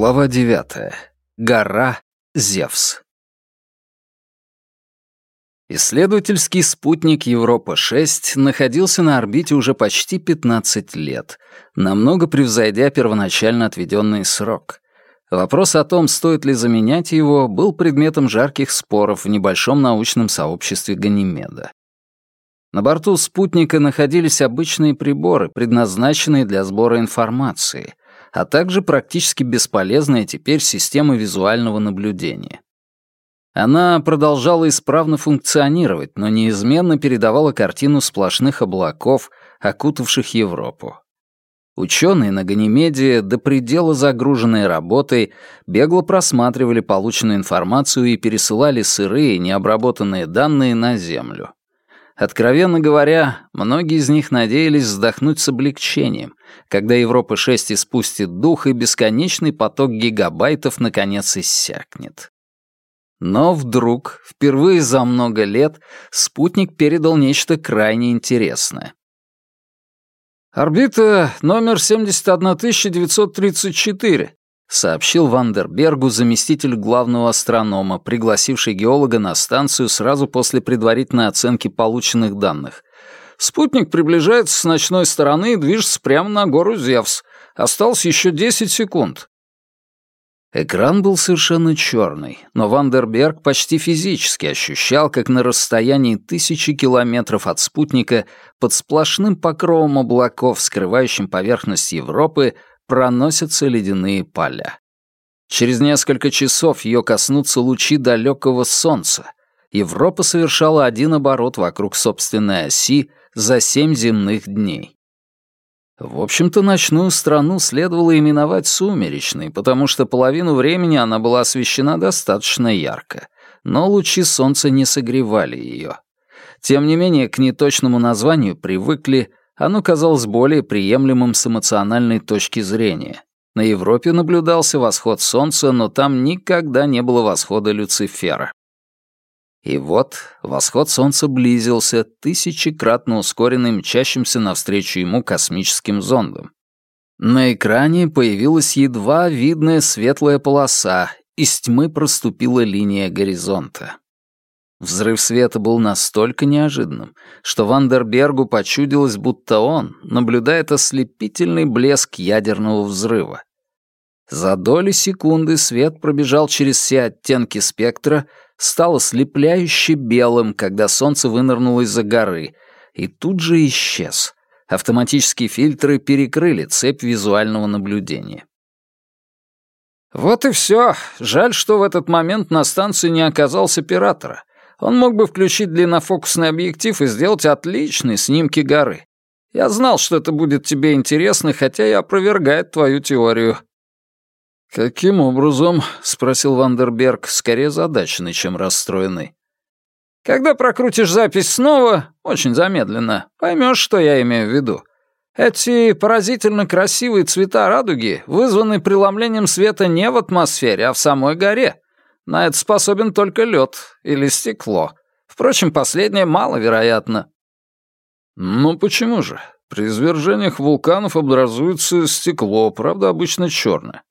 Глава 9. Гора Зевс. Исследовательский спутник Европа-6 находился на орбите уже почти 15 лет, намного превзойдя первоначально отведенный срок. Вопрос о том, стоит ли заменять его, был предметом жарких споров в небольшом научном сообществе Ганимеда. На борту спутника находились обычные приборы, предназначенные для сбора информации — а также практически бесполезная теперь система визуального наблюдения. Она продолжала исправно функционировать, но неизменно передавала картину сплошных облаков, окутавших Европу. Ученые на Ганимеде, до предела загруженные работой, бегло просматривали полученную информацию и пересылали сырые, необработанные данные на Землю. Откровенно говоря, многие из них надеялись вздохнуть с облегчением, когда Европа-6 испустит дух и бесконечный поток гигабайтов наконец иссякнет. Но вдруг, впервые за много лет, спутник передал нечто крайне интересное. «Орбита номер 71934», сообщил Вандербергу заместитель главного астронома, пригласивший геолога на станцию сразу после предварительной оценки полученных данных. Спутник приближается с ночной стороны и движется прямо на гору Зевс. Осталось еще 10 секунд. Экран был совершенно черный, но Вандерберг почти физически ощущал, как на расстоянии тысячи километров от спутника под сплошным покровом облаков, скрывающим поверхность Европы, проносятся ледяные поля. Через несколько часов ее коснутся лучи далекого солнца. Европа совершала один оборот вокруг собственной оси за семь земных дней. В общем-то, ночную страну следовало именовать сумеречной, потому что половину времени она была освещена достаточно ярко, но лучи солнца не согревали ее. Тем не менее, к неточному названию привыкли, оно казалось более приемлемым с эмоциональной точки зрения. На Европе наблюдался восход солнца, но там никогда не было восхода Люцифера. И вот восход солнца близился, тысячекратно ускоренный мчащимся навстречу ему космическим зондом. На экране появилась едва видная светлая полоса, из тьмы проступила линия горизонта. Взрыв света был настолько неожиданным, что Вандербергу почудилось, будто он наблюдает ослепительный блеск ядерного взрыва. За доли секунды свет пробежал через все оттенки спектра, стал ослепляюще белым, когда солнце вынырнуло из-за горы, и тут же исчез. Автоматические фильтры перекрыли цепь визуального наблюдения. Вот и все. Жаль, что в этот момент на станции не оказался оператора. Он мог бы включить длиннофокусный объектив и сделать отличные снимки горы. Я знал, что это будет тебе интересно, хотя и опровергает твою теорию». «Каким образом?» — спросил Вандерберг, скорее задаченный, чем расстроенный. «Когда прокрутишь запись снова, очень замедленно, поймешь, что я имею в виду. Эти поразительно красивые цвета радуги вызваны преломлением света не в атмосфере, а в самой горе. На это способен только лед или стекло. Впрочем, последнее маловероятно. Ну почему же? При извержениях вулканов образуется стекло, правда, обычно черное.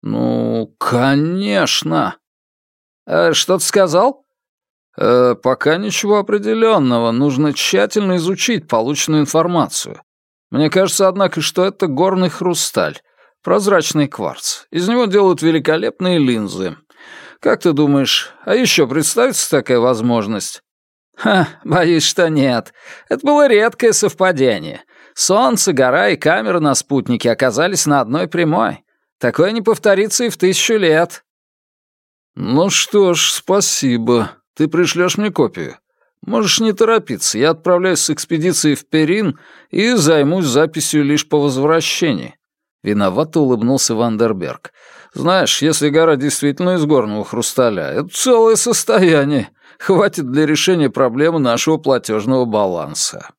Ну, конечно. Э, что ты сказал? Э, пока ничего определенного. Нужно тщательно изучить полученную информацию. Мне кажется, однако, что это горный хрусталь, прозрачный кварц. Из него делают великолепные линзы. Как ты думаешь, а еще представится такая возможность?» «Ха, боюсь, что нет. Это было редкое совпадение. Солнце, гора и камера на спутнике оказались на одной прямой. Такое не повторится и в тысячу лет». «Ну что ж, спасибо. Ты пришлешь мне копию. Можешь не торопиться, я отправляюсь с экспедицией в Перин и займусь записью лишь по возвращении». Виновато улыбнулся Вандерберг. Знаешь, если гора действительно из горного хрусталя, это целое состояние. Хватит для решения проблемы нашего платежного баланса.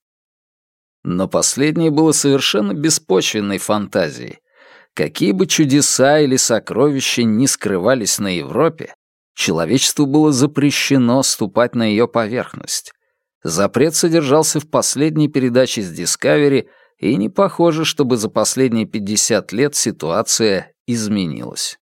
Но последнее было совершенно беспочвенной фантазией. Какие бы чудеса или сокровища ни скрывались на Европе, человечеству было запрещено ступать на ее поверхность. Запрет содержался в последней передаче с Discovery, и не похоже, чтобы за последние 50 лет ситуация изменилась.